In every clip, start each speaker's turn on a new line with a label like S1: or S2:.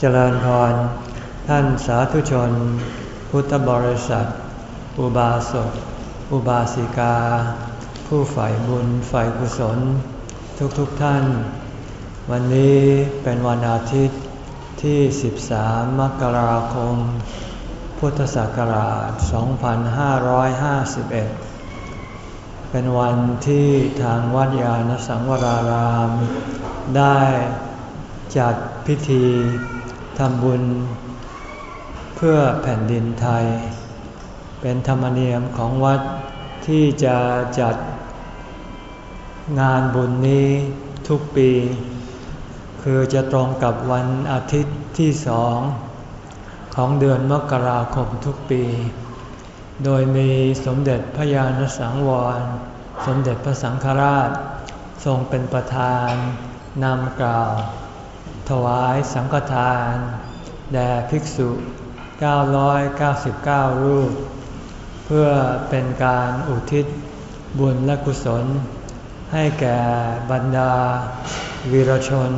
S1: เจริญพร ท่านสาธุชน พุทธบริษัท อุบาสก อุบาสิกา ผู้ฝ่บุญฝ่กุศล ทุกๆทท่าน วันนี้เป็นวันอาทิตย์ที่ 13 มกราคม พุทธศักราช 2551 เป็นวันที่ทางวัดยาณสังวราราม ได้จัดพิธี ทำบุญ เพื่อแผ่นดินไทย เป็นธรรมเนียมของวัดที่จะจัดงานบุญนี้ทุกปี คือจะตรงกับวันอาทิตย์ที่สองของเดือนมกราคมทุกปี โดยมีสมเด็จพระญาณสังวร สมเด็จพระสังฆราช ทรงเป็นประธานนำกล่าว ถวายสังฆทาน แด่ภิกษุ 999 รูป เพื่อเป็นการอุทิศบุญและกุศล ให้แก่บรรดา วีรชน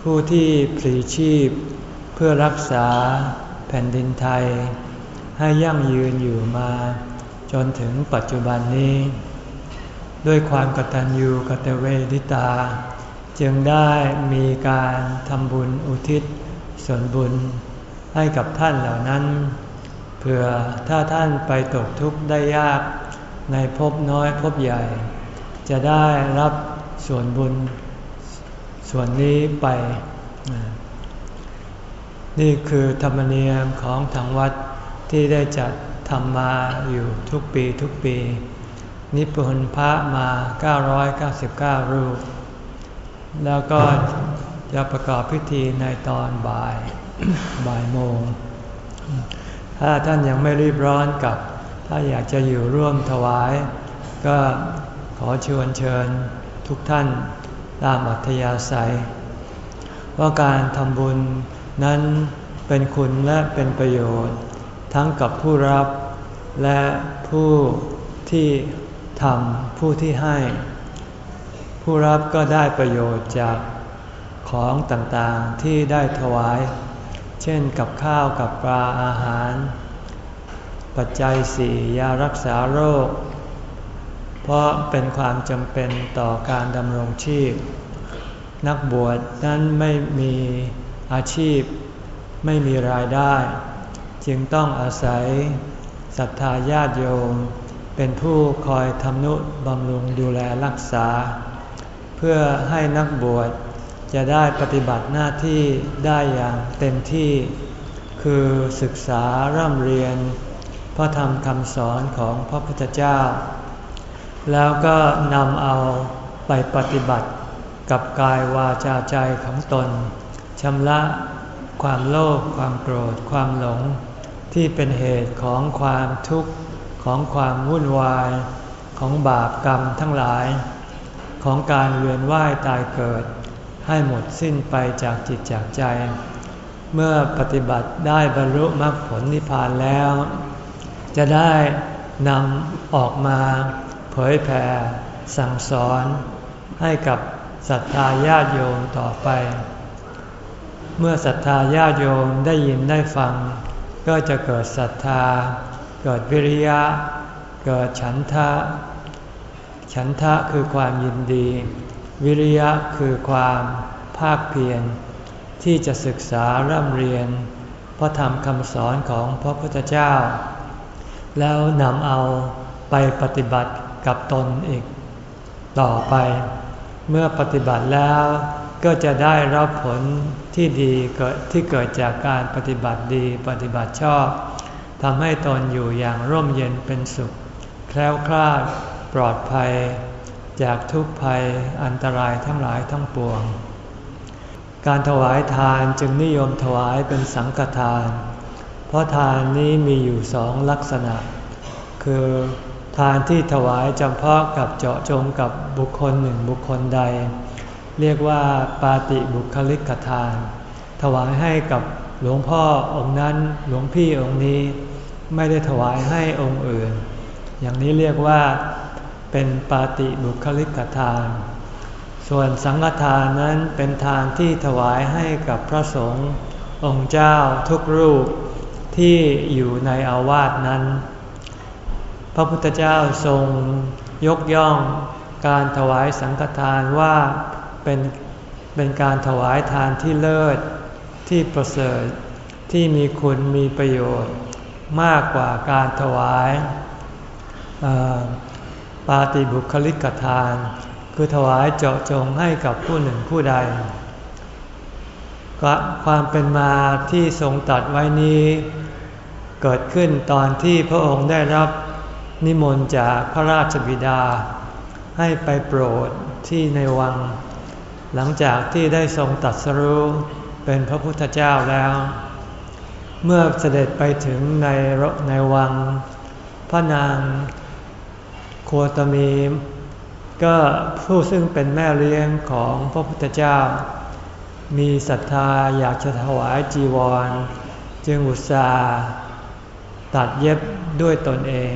S1: ผู้ที่พลีชีพ เพื่อรักษาแผ่นดินไทย ให้ยั่งยืนอยู่มา จนถึงปัจจุบันนี้ ด้วยความกตัญญูกตเวทิตา จึงได้มีการทำบุญอุทิศส่วนบุญให้กับท่านเหล่านั้นเพื่อถ้าท่านไปตกทุกข์ได้ยากในภพน้อยภพใหญ่ จะได้รับส่วนบุญส่วนนี้ไป นี่คือธรรมเนียมของทางวัดที่ได้จัดทำมาอยู่ทุกปีทุกปี นิพนธ์พระมา 999 รูป แล้วก็จะประกอบพิธีในตอนบ่ายบ่ายโมง ถ้าท่านยังไม่รีบร้อนกับ ถ้าอยากจะอยู่ร่วมถวาย ก็ขอเชวนเชิญทุกท่านตามอัธยาศัย ว่าการทำบุญนั้นเป็นคุณและเป็นประโยชน์ ทั้งกับผู้รับและผู้ที่ทำผู้ที่ให้ ผู้รับก็ได้ประโยชน์จากของต่างๆที่ได้ถวาย เช่นกับข้าวกับปลาอาหาร ปัจจัยสี่ยารักษาโรค เพราะเป็นความจำเป็นต่อการดำรงชีพ นักบวชนั้นไม่มีอาชีพ ไม่มีรายได้ จึงต้องอาศัยศรัทธาญาติโยม เป็นผู้คอยทำนุบำรุงดูแลรักษา เพื่อให้นักบวชจะได้ปฏิบัติหน้าที่ได้อย่างเต็มที่ คือศึกษาร่ำเรียน พระธรรมคำสอนของพระพุทธเจ้า แล้วก็นำเอาไปปฏิบัติกับกายวาจาใจของตนชำระความโลภความโกรธความหลง ที่เป็นเหตุของความทุกข์ของความวุ่นวาย ของบาปกรรมทั้งหลาย ของการเวียนว่ายตายเกิด ให้หมดสิ้นไปจากจิตจากใจ เมื่อปฏิบัติได้บรรลุมรรคผลนิพพานแล้ว จะได้นำออกมาเผยแผ่สั่งสอนให้กับศรัทธาญาติโยมต่อไป เมื่อศรัทธาญาติโยมได้ยินได้ฟัง ก็จะเกิดศรัทธา เกิดวิริยะ เกิดฉันทะ ฉันทะคือความยินดี วิริยะคือความภาคเพียรที่จะศึกษาร่ำเรียน พระธรรมคำสอนของพระพุทธเจ้า แล้วนำเอาไปปฏิบัติกับตนอีก ต่อไป เมื่อปฏิบัติแล้วก็จะได้รับผลที่ดีเกิดที่เกิดจากการปฏิบัติดีปฏิบัติชอบทำให้ตนอยู่อย่างร่มเย็นเป็นสุข แคล้วคลาด ปลอดภัย จากทุกภัยอันตรายทั้งหลายทั้งปวง การถวายทานจึงนิยมถวายเป็นสังฆทาน เพราะทานนี้มีอยู่สองลักษณะ คือทานที่ถวายจำเพาะกับเจาะจงกับบุคคลหนึ่งบุคคลใด เรียกว่าปาติบุคลิกทาน ถวายให้กับหลวงพ่อองค์นั้นหลวงพี่องค์นี้ ไม่ได้ถวายให้องค์อื่น อย่างนี้เรียกว่า เป็นปาติบุคลิกทาน ส่วนสังฆทานนั้นเป็นทานที่ถวายให้กับพระสงฆ์องค์เจ้าทุกรูปที่อยู่ในอาวาสนั้น พระพุทธเจ้าทรงยกย่องการถวายสังฆทานว่าเป็นเป็นการถวายทานที่เลิศที่ประเสริฐที่มีคุณมีประโยชน์มากกว่าการถวาย ปาติบุคลิกทาน คือถวายเจาะจงให้กับผู้หนึ่งผู้ใด ความเป็นมาที่ทรงตัดไว้นี้ เกิดขึ้นตอนที่พระองค์ได้รับนิมนต์จากพระราชบิดา ให้ไปโปรดที่ในวัง หลังจากที่ได้ทรงตัดสรู้เป็นพระพุทธเจ้าแล้ว เมื่อเสด็จไปถึงในในวัง พระนาง โคตมีก็ผู้ซึ่งเป็นแม่เลี้ยงของพระพุทธเจ้า มีศรัทธาอยากจะถวายจีวร จึงอุตส่าห์ตัดเย็บด้วยตนเอง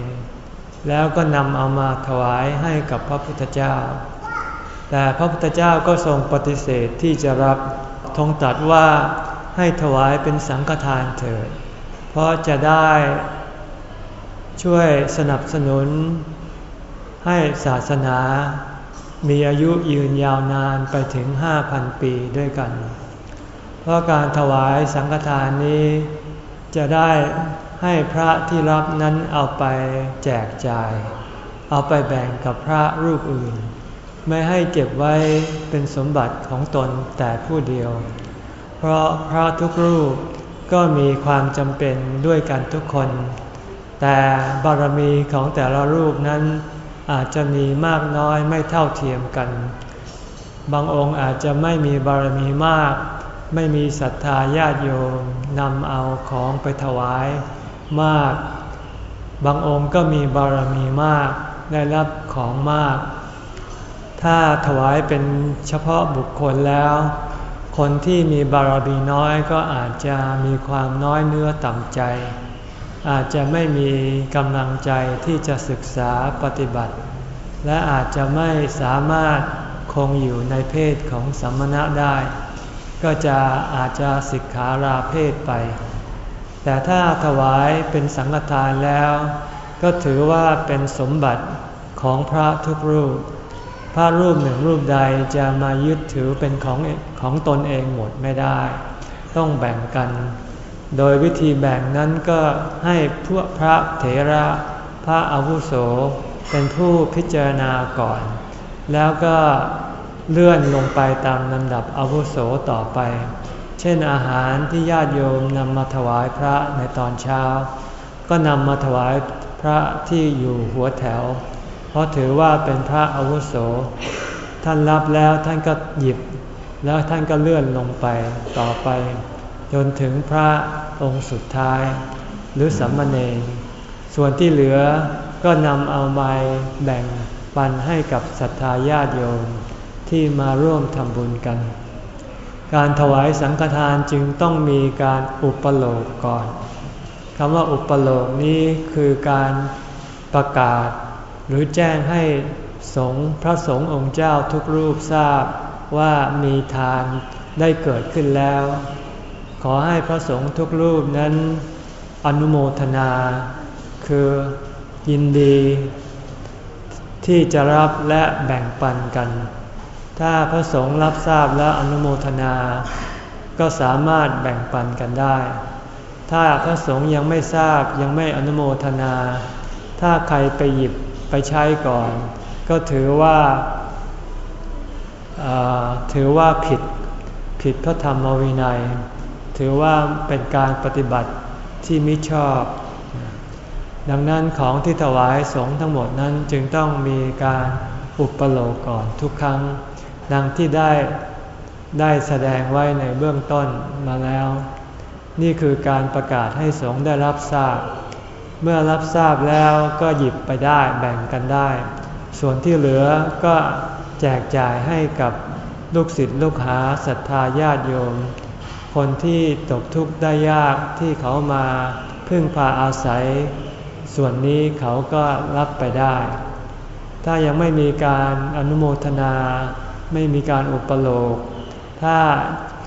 S1: แล้วก็นำเอามาถวายให้กับพระพุทธเจ้า แต่พระพุทธเจ้าก็ทรงปฏิเสธที่จะรับทงตัดว่าให้ถวายเป็นสังฆทานเถิด เพราะจะได้ช่วยสนับสนุน ให้ศาสนา มีอายุยืนยาวนานไปถึงห้าพันปีด้วยกัน เพราะการถวายสังฆทานนี้ จะได้ให้พระที่รับนั้นเอาไปแจกจ่าย เอาไปแบ่งกับพระรูปอื่น ไม่ให้เก็บไว้เป็นสมบัติของตนแต่ผู้เดียว เพราะพระทุกรูปก็มีความจำเป็นด้วยกันทุกคน แต่บารมีของแต่ละรูปนั้น อาจจะมีมากน้อยไม่เท่าเทียมกัน บางองค์อาจจะไม่มีบารมีมาก ไม่มีศรัทธาญาติโยมนำเอาของไปถวายมาก บางองค์ก็มีบารมีมาก ได้รับของมาก ถ้าถวายเป็นเฉพาะบุคคลแล้ว คนที่มีบารมีน้อยก็อาจจะมีความน้อยเนื้อต่ำใจ อาจจะไม่มีกำลังใจที่จะศึกษาปฏิบัติ และอาจจะไม่สามารถคงอยู่ในเพศของสัมมณะได้ ก็จะอาจจะสิกขาราเพศไป แต่ถ้าถวายเป็นสังฆทานแล้ว ก็ถือว่าเป็นสมบัติของพระทุกรูป พระรูปหนึ่งรูปใดจะมายึดถือเป็นของของตนเองหมดไม่ได้ ต้องแบ่งกัน โดยวิธีแบ่งนั้นก็ให้พวกพระเถระพระอาวุโสเป็นผู้พิจารณาก่อน แล้วก็เลื่อนลงไปตามลำดับอาวุโสต่อไป เช่นอาหารที่ญาติโยมนำมาถวายพระในตอนเช้า ก็นำมาถวายพระที่อยู่หัวแถว เพราะถือว่าเป็นพระอาวุโส ท่านรับแล้วท่านก็หยิบ แล้วท่านก็เลื่อนลงไปต่อไป จนถึงพระองค์สุดท้าย หรือสัมมาเนรส่วนที่เหลือก็นำเอาไม้แบ่งปันให้กับศรัทธาญาติโยมที่มาร่วมทำบุญกัน การถวายสังฆทานจึงต้องมีการอุปโลกก่อนคำว่าอุปโลกนี้คือการประกาศ หรือแจ้งให้สงฆ์พระสงฆ์องค์เจ้าทุกรูปทราบว่ามีทานได้เกิดขึ้นแล้ว ขอให้พระสงฆ์ทุกรูปนั้นอนุโมทนา คือยินดี ที่จะรับและแบ่งปันกัน ถ้าพระสงฆ์รับทราบและอนุโมทนา ก็สามารถแบ่งปันกันได้ ถ้าพระสงฆ์ยังไม่ทราบยังไม่อนุโมทนา ถ้าใครไปหยิบไปใช้ก่อน ก็ถือว่าถือว่าผิดผิดพระธรรมวินัย ถือว่าเป็นการปฏิบัติที่มิชอบ ดังนั้นของที่ถวายสงฆ์ทั้งหมดนั้นจึงต้องมีการอุปโลกก่อนทุกครั้ง ดังที่ได้ได้แสดงไว้ในเบื้องต้นมาแล้ว นี่คือการประกาศให้สงฆ์ได้รับทราบ เมื่อรับทราบแล้วก็หยิบไปได้แบ่งกันได้ ส่วนที่เหลือก็แจกจ่ายให้กับลูกศิษย์ลูกหาศรัทธาญาติโยม คนที่ตกทุกข์ได้ยากที่เขามาพึ่งพาอาศัย ส่วนนี้เขาก็รับไปได้ ถ้ายังไม่มีการอนุโมทนา ไม่มีการอุปโลก ถ้า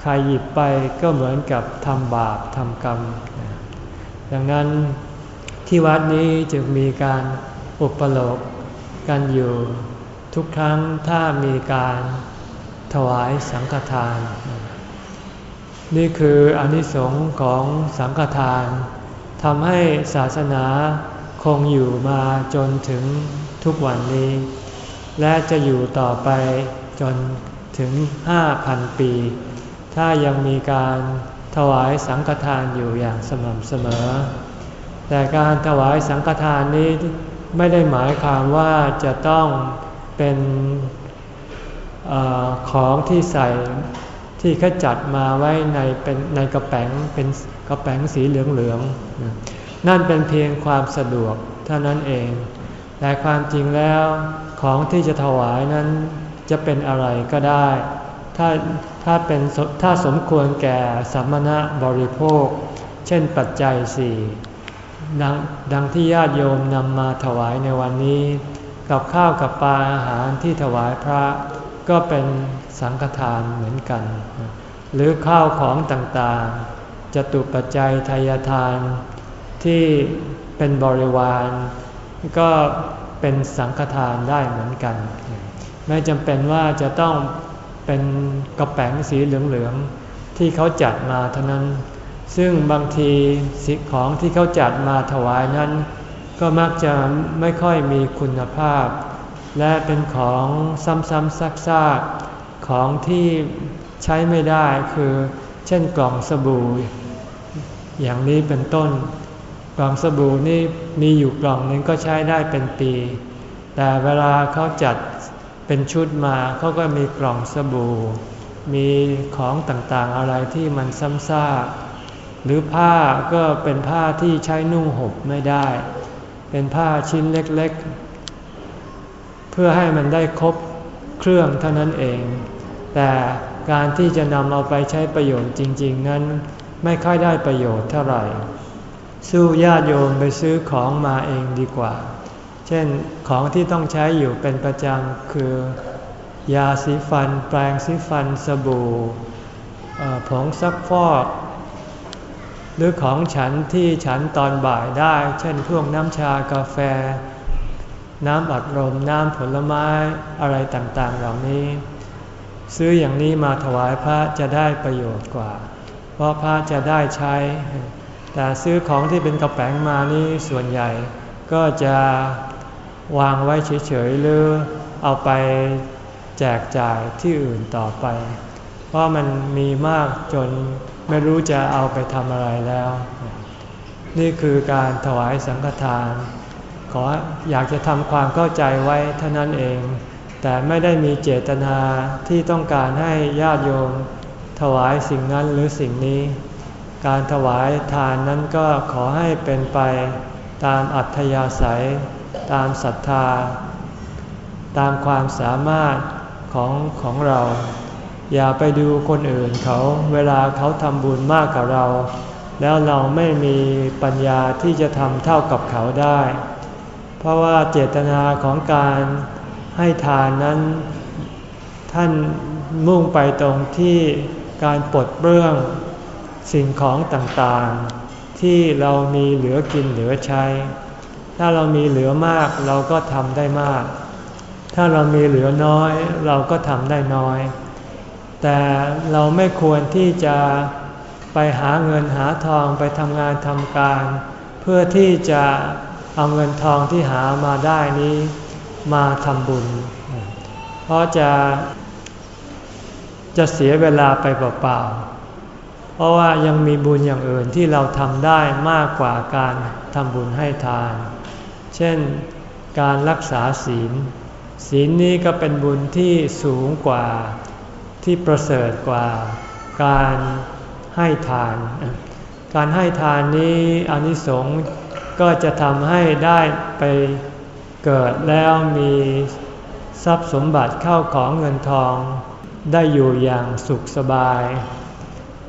S1: ใครหยิบไปก็เหมือนกับทำบาปทำกรรม ดังนั้นที่วัดนี้จึงมีการอุปโลกกันอยู่ทุกครั้งถ้ามีการถวายสังฆทาน นี่คืออนิสงค์ของสังฆทานทำให้ศาสนาคงอยู่มาจนถึงทุกวันนี้ และจะอยู่ต่อไปจนถึงห้าพันปี ถ้ายังมีการถวายสังฆทานอยู่อย่างสม่ำเสมอ แต่การถวายสังฆทานนี้ไม่ได้หมายความว่าจะต้องเป็นอของที่ใส่ ที่เขาจัดมาไว้ในเป็นในกระแป้งเป็นกระแป้งสีเหลืองๆ นั่นเป็นเพียงความสะดวกเท่านั้นเอง แต่ความจริงแล้วของที่จะถวายนั้นจะเป็นอะไรก็ได้ ถ้าถ้าเป็นถ้าสมควรแก่สัมมณะบริโภค เช่นปัจจัยสี่ดังดังที่ญาติโยมนำมาถวายในวันนี้ กับข้าวกับปลาอาหารที่ถวายพระ ก็เป็นสังฆทานเหมือนกัน หรือข้าวของต่างๆจตุปัจจัยทายทาน ที่เป็นบริวาร ก็เป็นสังฆทานได้เหมือนกัน ไม่จำเป็นว่าจะต้องเป็นกระแป๋งสีเหลืองๆที่เขาจัดมาเท่านั้น ซึ่งบางทีสิของที่เขาจัดมาถวายนั้น ก็มักจะไม่ค่อยมีคุณภาพ และเป็นของซ้ำๆซากๆของที่ใช้ไม่ได้คือ เช่นกล่องสบู่ อย่างนี้เป็นต้น กล่องสบู่นี่มีอยู่กล่องนึงก็ใช้ได้เป็นปี แต่เวลาเขาจัดเป็นชุดมาเขาก็มีกล่องสบู่ มีของต่างๆอะไรที่มันซ้ำซากหรือผ้าก็เป็นผ้าที่ใช้นุ่งห่มไม่ได้ เป็นผ้าชิ้นเล็กๆ พื่อให้มันได้ครบเครื่องเท่านั้นเอง แต่การที่จะนำเอาไปใช้ประโยชน์จริง ๆ นั้นไม่ค่อยได้ประโยชน์เท่าไหร่ สู้ญาติโยมไปซื้อของมาเองดีกว่า เช่นของที่ต้องใช้อยู่เป็นประจำคือยาสีฟัน แปรงสีฟัน สบู่ผงซักฟอก หรือของฉันที่ฉันตอนบ่ายได้ เช่นพวกน้ำชากาแฟ น้ำอัดลมน้ำผลไม้อะไรต่างๆ เหล่านี้ ซื้ออย่างนี้มาถวายพระจะได้ประโยชน์กว่า เพราะพระจะได้ใช้ แต่ซื้อของที่เป็นกระแป๋งมานี่ส่วนใหญ่ ก็จะวางไว้เฉยๆหรือเอาไปแจกจ่ายที่อื่นต่อไป เพราะมันมีมากจนไม่รู้จะเอาไปทำอะไรแล้ว นี่คือการถวายสังฆทาน ขออยากจะทำความเข้าใจไว้เท่านั้นเอง แต่ไม่ได้มีเจตนาที่ต้องการให้ญาติโยมถวายสิ่งนั้นหรือสิ่งนี้ การถวายทานนั้นก็ขอให้เป็นไปตามอัธยาศัย ตามศรัทธา ตามความสามารถของของเรา อย่าไปดูคนอื่นเขาเวลาเขาทำบุญมากกว่าเรา แล้วเราไม่มีปัญญาที่จะทำเท่ากับเขาได้ เพราะว่าเจตนาของการให้ทานนั้น ท่านมุ่งไปตรงที่การปลดเบื้องสิ่งของต่างๆ ที่เรามีเหลือกินเหลือใช้ ถ้าเรามีเหลือมากเราก็ทำได้มาก ถ้าเรามีเหลือน้อยเราก็ทำได้น้อย แต่เราไม่ควรที่จะไปหาเงินหาทองไปทำงานทำการ เพื่อที่จะ เอาเงินทองที่หามาได้นี้มาทำบุญ เพราะจะ จะเสียเวลาไปเปล่าๆ เพราะว่ายังมีบุญอย่างอื่นที่เราทำได้มากกว่าการทำบุญให้ทาน เช่นการรักษาศีล ศีลนี้ก็เป็นบุญที่สูงกว่าที่ประเสริฐกว่าการให้ทาน การให้ทานนี้อนิสงส์ ก็จะทำให้ได้ไปเกิดแล้วมีทรัพย์สมบัติเข้าของเงินทอง ได้อยู่อย่างสุขสบาย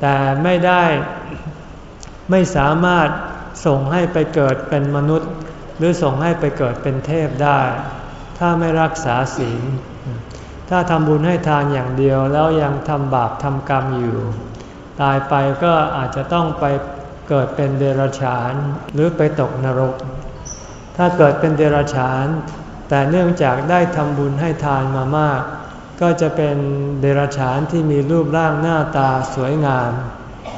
S1: แต่ไม่ได้ไม่สามารถส่งให้ไปเกิดเป็นมนุษย์ หรือส่งให้ไปเกิดเป็นเทพได้ ถ้าไม่รักษาศีล ถ้าทำบุญให้ทานอย่างเดียวแล้วยังทำบาปทำกรรมอยู่ ตายไปก็อาจจะต้องไป เกิดเป็นเดรัจฉานหรือไปตกนรก ถ้าเกิดเป็นเดรัจฉาน แต่เนื่องจากได้ทำบุญให้ทานมามาก ก็จะเป็นเดรัจฉานที่มีรูปร่างหน้าตาสวยงาม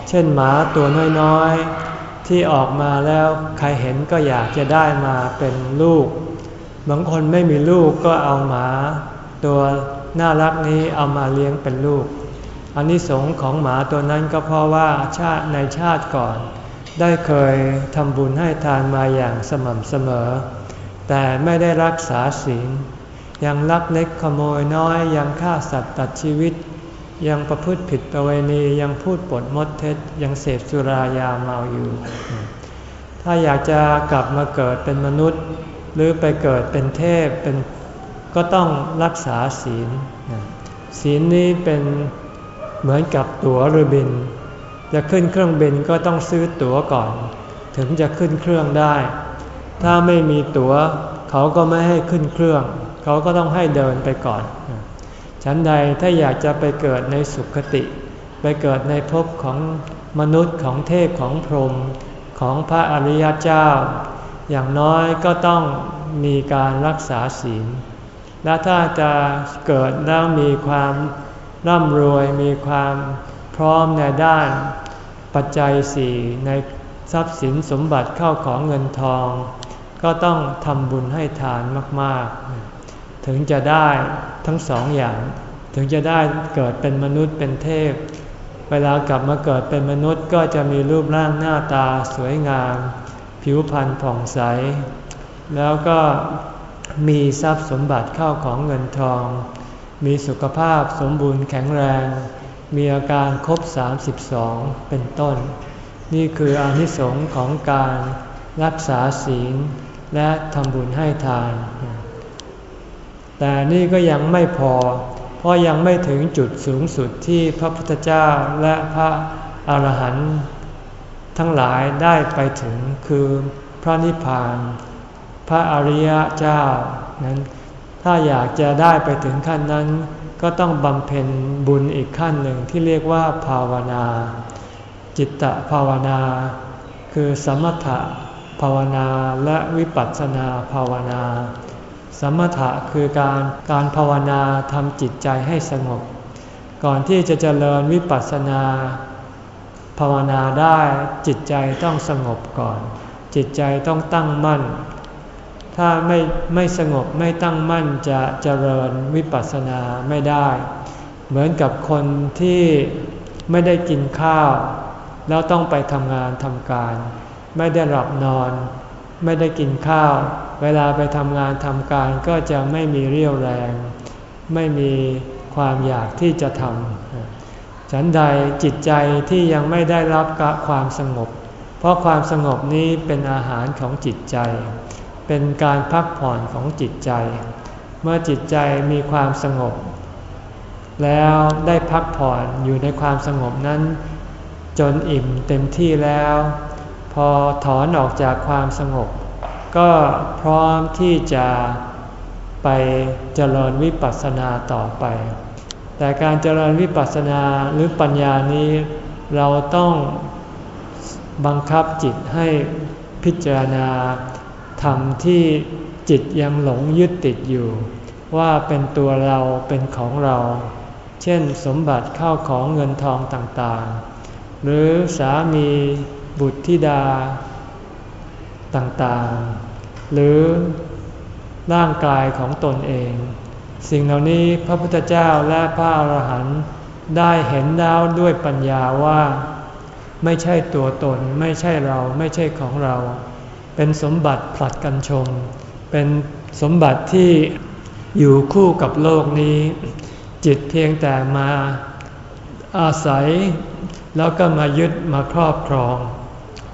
S1: เช่นหมาตัวน้อยๆ ที่ออกมาแล้วใครเห็นก็อยากจะได้มาเป็นลูก บางคนไม่มีลูกก็เอาหมา ตัวน่ารักนี้เอามาเลี้ยงเป็นลูกอนนิสงของหมาตัวนั้นก็เพราะว่าชาติในชาติก่อน ได้เคยทำบุญให้ทานมาอย่างสม่ำเสมอ แต่ไม่ได้รักษาศีล ยังลักเล็กขโมยน้อยยังฆ่าสัตว์ตัดชีวิต ยังประพฤติผิดประเวณียังพูดปดมดเท็จ ยังเสพสุรายาเมาอยู่ ถ้าอยากจะกลับมาเกิดเป็นมนุษย์ หรือไปเกิดเป็นเทพเป็นก็ต้องรักษาศีล ศีลนี้เป็นเหมือนกับตั๋วเรือบิน จะขึ้นเครื่องบินก็ต้องซื้อตั๋วก่อน ถึงจะขึ้นเครื่องได้ ถ้าไม่มีตัว๋ว เขาก็ไม่ให้ขึ้นเครื่อง เขาก็ต้องให้เดินไปก่อน ฉันใดถ้าอยากจะไปเกิดในสุคติ ไปเกิดในภพของมนุษย์ของเทพของพรหมของพระอริยเจ้า อย่างน้อยก็ต้องมีการรักษาศีล และถ้าจะเกิดแล้วมีความร่ำรวยมีความ ร้อมในด้านปัจจัยสี่ในทรัพย์สินสมบัติเข้าของเงินทอง ก็ต้องทำบุญให้ทานมากๆ ถึงจะได้ทั้งสองอย่าง ถึงจะได้เกิดเป็นมนุษย์เป็นเทพ เวลากลับมาเกิดเป็นมนุษย์ก็จะมีรูปร่างหน้าตาสวยงาม ผิวพรรณผ่องใส แล้วก็มีทรัพย์สมบัติเข้าของเงินทอง มีสุขภาพสมบูรณ์แข็งแรง มีอาการครบ 32 เป็นต้น นี่คืออานิสงส์ของการรักษาศีลและทำบุญให้ทาน แต่นี่ก็ยังไม่พอ เพราะยังไม่ถึงจุดสูงสุดที่พระพุทธเจ้าและพระอาหารหันต์ทั้งหลายได้ไปถึงคือพระนิพพาน พระอริยเจ้านั้นถ้าอยากจะได้ไปถึงขั้นนั้น ก็ต้องบำเพ็ญบุญอีกขั้นหนึ่งที่เรียกว่าภาวนา จิตตภาวนา คือสมถะภาวนาและวิปัสสนาภาวนา สมถะคือการการภาวนาทำจิตใจให้สงบ ก่อนที่จะเจริญวิปัสสนา ภาวนาได้จิตใจต้องสงบก่อน จิตใจต้องตั้งมั่น ถ้าไม่ไม่สงบไม่ตั้งมั่นจะเจริญวิปัสสนาไม่ได้ เหมือนกับคนที่ไม่ได้กินข้าว แล้วต้องไปทำงานทำการ ไม่ได้หลับนอน ไม่ได้กินข้าว เวลาไปทำงานทำการก็จะไม่มีเรี่ยวแรง ไม่มีความอยากที่จะทำฉันใดจิตใจที่ยังไม่ได้รับความสงบ เพราะความสงบนี้เป็นอาหารของจิตใจ เป็นการพักผ่อนของจิตใจ เมื่อจิตใจมีความสงบ แล้วได้พักผ่อนอยู่ในความสงบนั้น จนอิ่มเต็มที่แล้ว พอถอนออกจากความสงบ ก็พร้อมที่จะไปเจริญวิปัสสนาต่อไป แต่การเจริญวิปัสสนาหรือปัญญานี้ เราต้องบังคับจิตให้พิจารณา ธรรมที่จิตยังหลงยึดติดอยู่ ว่าเป็นตัวเราเป็นของเรา เช่นสมบัติเข้าของเงินทองต่างๆ หรือสามีบุตรธิดา ต่างๆ หรือร่างกายของตนเอง สิ่งเหล่านี้พระพุทธเจ้าและพระอรหันต์ได้เห็นแล้วด้วยปัญญาว่า ไม่ใช่ตัวตนไม่ใช่เราไม่ใช่ของเรา เป็นสมบัติผลัดกันชม เป็นสมบัติที่อยู่คู่กับโลกนี้ จิตเพียงแต่มาอาศัย แล้วก็มายึดมาครอบครอง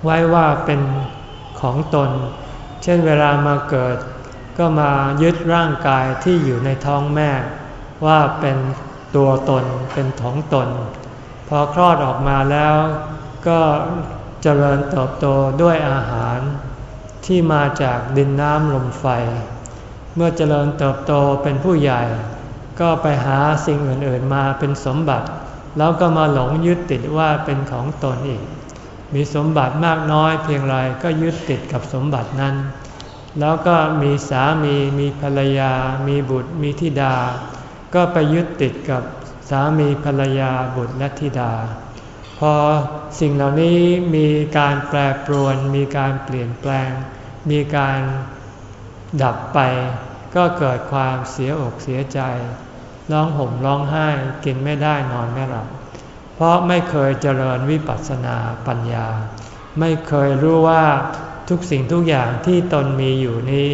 S1: ไว้ว่าเป็นของตน เช่นเวลามาเกิด ก็มายึดร่างกายที่อยู่ในท้องแม่ ว่าเป็นตัวตนเป็นของตน พอคลอดออกมาแล้วก็เจริญเติบโตด้วยอาหาร ที่มาจากดินน้ำลมไฟ เมื่อเจริญเติบโตเป็นผู้ใหญ่ ก็ไปหาสิ่งอื่นๆมาเป็นสมบัติ แล้วก็มาหลงยึดติดว่าเป็นของตนอีก มีสมบัติมากน้อยเพียงไรก็ยึดติดกับสมบัตินั้น แล้วก็มีสามีมีภรรยา มีบุตรมีธิดา ก็ไปยึดติดกับสามีภรรยาบุตรและธิดา พอสิ่งเหล่านี้มีการแปรปรวนมีการเปลี่ยนแปลง มีการดับไป ก็เกิดความเสียอกเสียใจ ร้องห่มร้องไห้กินไม่ได้นอนไม่หลับ เพราะไม่เคยเจริญวิปัสสนาปัญญา ไม่เคยรู้ว่าทุกสิ่งทุกอย่างที่ตนมีอยู่นี้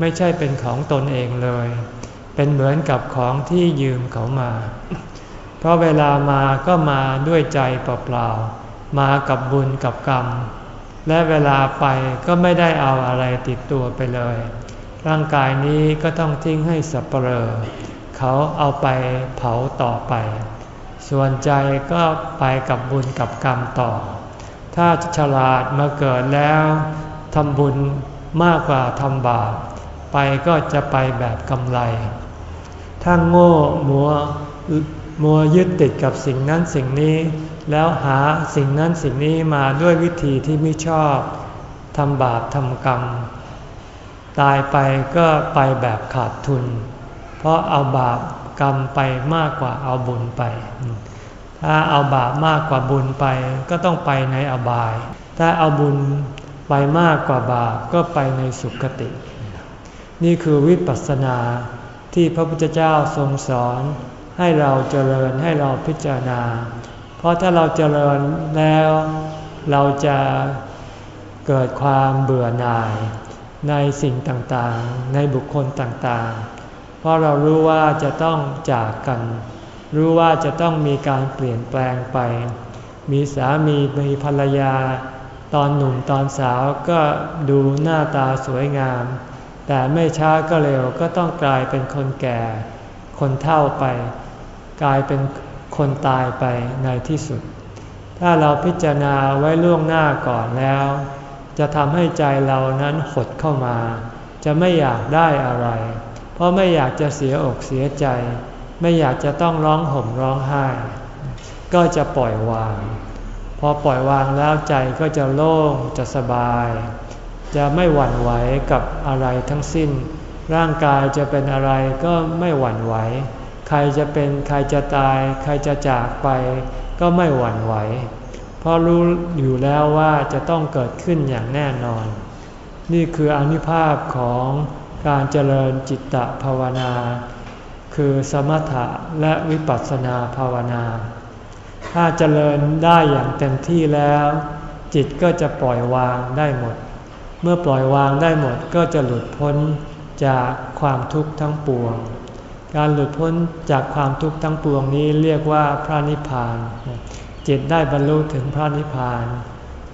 S1: ไม่ใช่เป็นของตนเองเลย เป็นเหมือนกับของที่ยืมเขามา เพราะเวลามาก็มาด้วยใจเปล่าๆมากับบุญกับกรรม และเวลาไปก็ไม่ได้เอาอะไรติดตัวไปเลย ร่างกายนี้ก็ต้องทิ้งให้สัปเหร่อเขาเอาไปเผาต่อไป ส่วนใจก็ไปกับบุญกับกรรมต่อ ถ้าฉลาดมาเกิดแล้วทำบุญมากกว่าทำบาปไปก็จะไปแบบกำไร ถ้าโง่มัวมัวยึดติดกับสิ่งนั้นสิ่งนี้ แล้วหาสิ่งนั้นสิ่งนี้มาด้วยวิธีที่ไม่ชอบทำบาปทำกรรม ตายไปก็ไปแบบขาดทุน เพราะเอาบาปกรรมไปมากกว่าเอาบุญไป ถ้าเอาบาปมากกว่าบุญไปก็ต้องไปในอบาย ถ้าเอาบุญไปมากกว่าบาปก็ไปในสุคติ นี่คือวิปัสสนาที่พระพุทธเจ้าทรงสอนให้เราเจริญให้เราพิจารณา ราะถ้าเราเจริญแล้ว เราจะเกิดความเบื่อหน่ายในสิ่งต่างๆ ในบุคคลต่างๆ เพราะเรารู้ว่าจะต้องจากกัน รู้ว่าจะต้องมีการเปลี่ยนแปลงไป มีสามีมีภรรยา ตอนหนุ่มตอนสาวก็ดูหน้าตาสวยงาม แต่ไม่ช้าก็เร็วก็ต้องกลายเป็นคนแก่ คนเฒ่าไป กลายเป็น คนตายไปในที่สุด ถ้าเราพิจารณาไว้ล่วงหน้าก่อนแล้ว จะทำให้ใจเรานั้นหดเข้ามา จะไม่อยากได้อะไร เพราะไม่อยากจะเสียอกเสียใจ ไม่อยากจะต้องร้องห่มร้องไห้ ก็จะปล่อยวาง พอปล่อยวางแล้วใจก็จะโล่งจะสบาย จะไม่หวั่นไหวกับอะไรทั้งสิ้น ร่างกายจะเป็นอะไรก็ไม่หวั่นไหว ใครจะเป็นใครจะตาย ใครจะจากไป ก็ไม่หวั่นไหว เพราะรู้อยู่แล้วว่าจะต้องเกิดขึ้นอย่างแน่นอน นี่คืออนุภาพของการเจริญจิตตภาวนา คือสมถะและวิปัสสนาภาวนา ถ้าเจริญได้อย่างเต็มที่แล้ว จิตก็จะปล่อยวางได้หมด เมื่อปล่อยวางได้หมดก็จะหลุดพ้นจากความทุกข์ทั้งปวง การหลุดพ้นจากความทุกข์ทั้งปวงนี้เรียกว่าพระนิพพาน จิตได้บรรลุถึงพระนิพพาน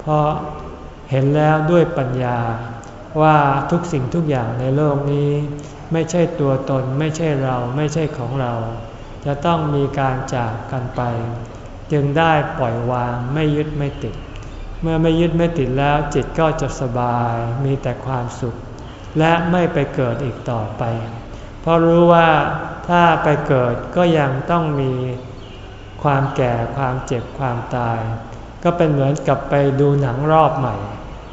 S1: เพราะเห็นแล้วด้วยปัญญาว่าทุกสิ่งทุกอย่างในโลกนี้ ไม่ใช่ตัวตนไม่ใช่เราไม่ใช่ของเรา จะต้องมีการจากกันไป จึงได้ปล่อยวางไม่ยึดไม่ติด เมื่อไม่ยึดไม่ติดแล้วจิตก็จะสบายมีแต่ความสุข และไม่ไปเกิดอีกต่อไป เพราะรู้ว่า ถ้าไปเกิดก็ยังต้องมีความแก่ความเจ็บความตาย ก็เป็นเหมือนกับไปดูหนังรอบใหม่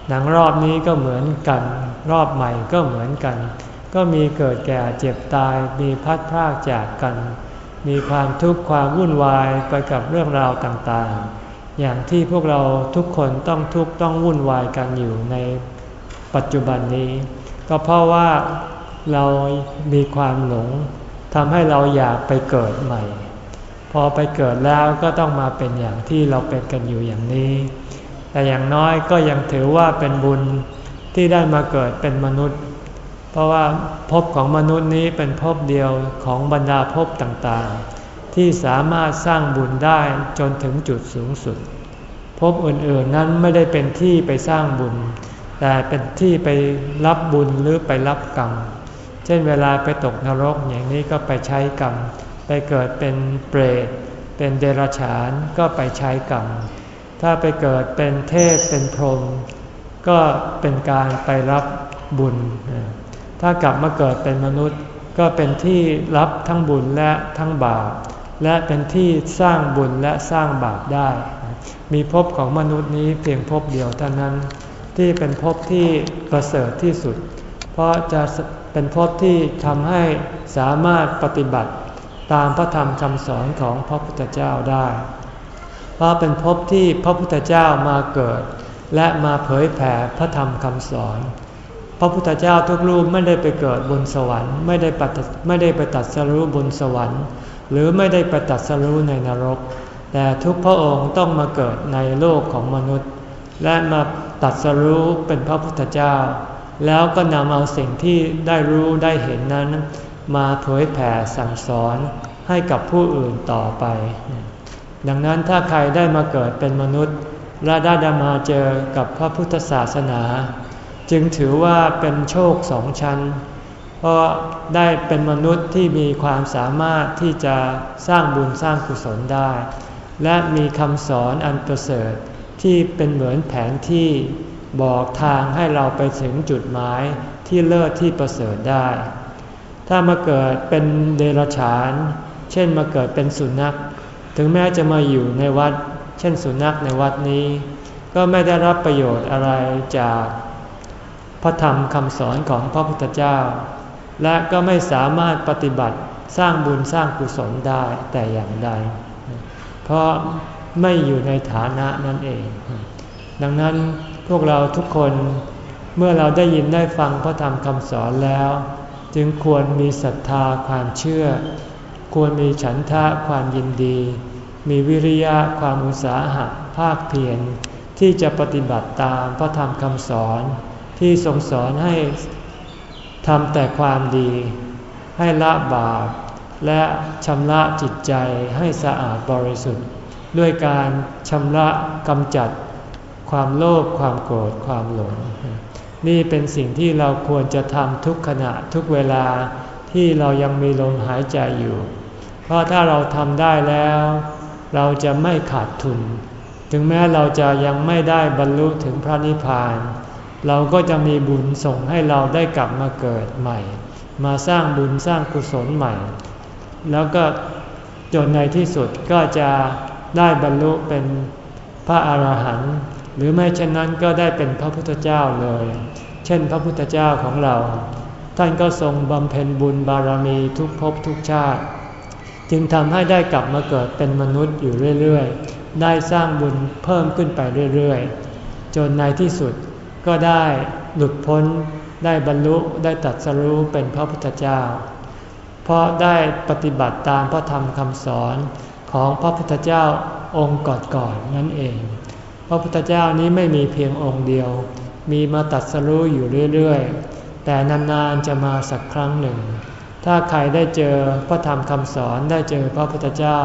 S1: หนังรอบนี้ก็เหมือนกัน รอบใหม่ก็เหมือนกัน ก็มีเกิดแก่เจ็บตายมีพัดพรากจากกัน มีความทุกข์ความวุ่นวายไปกับเรื่องราวต่างๆ อย่างที่พวกเราทุกคนต้องทุกข์ต้องวุ่นวายกันอยู่ในปัจจุบันนี้ ก็เพราะว่าเรามีความหลง ทำให้เราอยากไปเกิดใหม่ พอไปเกิดแล้วก็ต้องมาเป็นอย่างที่เราเป็นกันอยู่อย่างนี้ แต่อย่างน้อยก็ยังถือว่าเป็นบุญที่ได้มาเกิดเป็นมนุษย์ เพราะว่าภพของมนุษย์นี้เป็นภพเดียวของบรรดาภพต่างๆ ที่สามารถสร้างบุญได้จนถึงจุดสูงสุดภพอื่นๆนั้นไม่ได้เป็นที่ไปสร้างบุญ แต่เป็นที่ไปรับบุญหรือไปรับกรรม เช่นเวลาไปตกนรกอย่างนี้ก็ไปใช้กรรม ไปเกิดเป็นเปรต เป็นเดรัจฉานก็ไปใช้กรรม ถ้าไปเกิดเป็นเทพเป็นพรหมก็เป็นการไปรับบุญ ถ้ากลับมาเกิดเป็นมนุษย์ก็เป็นที่รับทั้งบุญและทั้งบาป และเป็นที่สร้างบุญและสร้างบาปได้ มีภพของมนุษย์นี้เพียงภพเดียวเท่านั้น ที่เป็นภพที่ประเสริฐที่สุด เพราะจะ เป็นภพที่ทำให้สามารถปฏิบัติตามพระธรรมคำสอนของพระพุทธเจ้าได้ เพราะเป็นภพที่พระพุทธเจ้ามาเกิด และมาเผยแผ่พระธรรมคำสอน พระพุทธเจ้าทุกรูปไม่ได้ไปเกิดบนสวรรค์ไม่ได้ปัไม่ได้ไปตัดสรู้บนสวรรค์ หรือไม่ได้ไปตัดสรู้ในนรก แต่ทุกพระองค์ต้องมาเกิดในโลกของมนุษย์ และมาตัดสรู้เป็นพระพุทธเจ้า แล้วก็นำเอาสิ่งที่ได้รู้ได้เห็นนั้น มาเผยแผ่สั่งสอนให้กับผู้อื่นต่อไป ดังนั้นถ้าใครได้มาเกิดเป็นมนุษย์และได้มาเจอกับพระพุทธศาสนา จึงถือว่าเป็นโชคสองชั้น เพราะได้เป็นมนุษย์ที่มีความสามารถที่จะสร้างบุญสร้างกุศลได้ และมีคำสอนอันประเสริฐที่เป็นเหมือนแผนที่ บอกทางให้เราไปถึงจุดหมายที่เลิศที่ประเสริฐได้ ถ้ามาเกิดเป็นเดรัจฉาน เช่นมาเกิดเป็นสุนัข ถึงแม้จะมาอยู่ในวัด เช่นสุนัขในวัดนี้ ก็ไม่ได้รับประโยชน์อะไรจากพระธรรมคำสอนของพระพุทธเจ้า และก็ไม่สามารถปฏิบัติสร้างบุญสร้างกุศลได้แต่อย่างใด เพราะไม่อยู่ในฐานะนั่นเอง ดังนั้น พวกเราทุกคนเมื่อเราได้ยินได้ฟังพระธรรมคำสอนแล้ว จึงควรมีศรัทธาความเชื่อ ควรมีฉันทะความยินดี มีวิริยะความอุตสาหะภาคเพียรที่จะปฏิบัติตามพระธรรมคำสอน ที่ทรงสอนให้ทำแต่ความดี ให้ละบาปและชำระจิตใจให้สะอาดบริสุทธิ์ ด้วยการชำระกำจัด ความโลภความโกรธความหลง นี่เป็นสิ่งที่เราควรจะทำทุกขณะทุกเวลาที่เรายังมีลมหายใจอยู่ เพราะถ้าเราทำได้แล้ว เราจะไม่ขาดทุน ถึงแม้เราจะยังไม่ได้บรรลุถึงพระนิพพาน เราก็จะมีบุญส่งให้เราได้กลับมาเกิดใหม่ มาสร้างบุญสร้างกุศลใหม่ แล้วก็จนในที่สุดก็จะได้บรรลุเป็นพระอาหารหันต์ หรือไม่เช่นนั้นก็ได้เป็นพระพุทธเจ้าเลย เช่นพระพุทธเจ้าของเรา ท่านก็ทรงบำเพ็ญบุญบารมีทุกภพทุกชาติ จึงทำให้ได้กลับมาเกิดเป็นมนุษย์อยู่เรื่อยๆ ได้สร้างบุญเพิ่มขึ้นไปเรื่อยๆ จนในที่สุดก็ได้หลุดพ้น ได้บรรลุได้ตัดสรู้เป็นพระพุทธเจ้า เพราะได้ปฏิบัติตามพระธรรมคำสอนของพระพุทธเจ้าองค์ก่อนๆนนั่นเอง พระพุทธเจ้านี้ไม่มีเพียงองค์เดียว มีมาตัดสรู้อยู่เรื่อยๆ แต่นานๆจะมาสักครั้งหนึ่ง ถ้าใครได้เจอพระธรรมคำสอนได้เจอพระพุทธเจ้า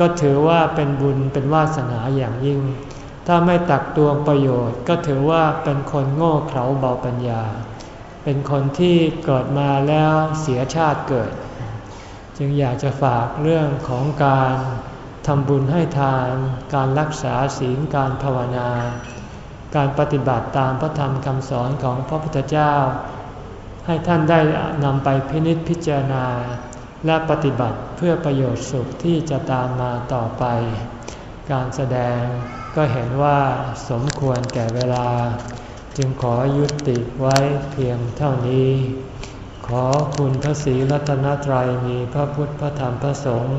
S1: ก็ถือว่าเป็นบุญเป็นวาสนาอย่างยิ่ง ถ้าไม่ตักตวงประโยชน์ ก็ถือว่าเป็นคนโง่เขลาเบาปัญญา เป็นคนที่เกิดมาแล้วเสียชาติเกิด จึงอยากจะฝากเรื่องของการ ทำบุญให้ทาน การรักษาศีลการภาวนา การปฏิบัติตามพระธรรมคำสอนของพระพุทธเจ้า ให้ท่านได้นำไปพินิจพิจารณา และปฏิบัติเพื่อประโยชน์สุขที่จะตามมาต่อไป การแสดงก็เห็นว่าสมควรแก่เวลา จึงขอยุติไว้เพียงเท่านี้ ขอคุณพระศรีรัตนตรัยมีพระพุทธพระธรรมพระสงฆ์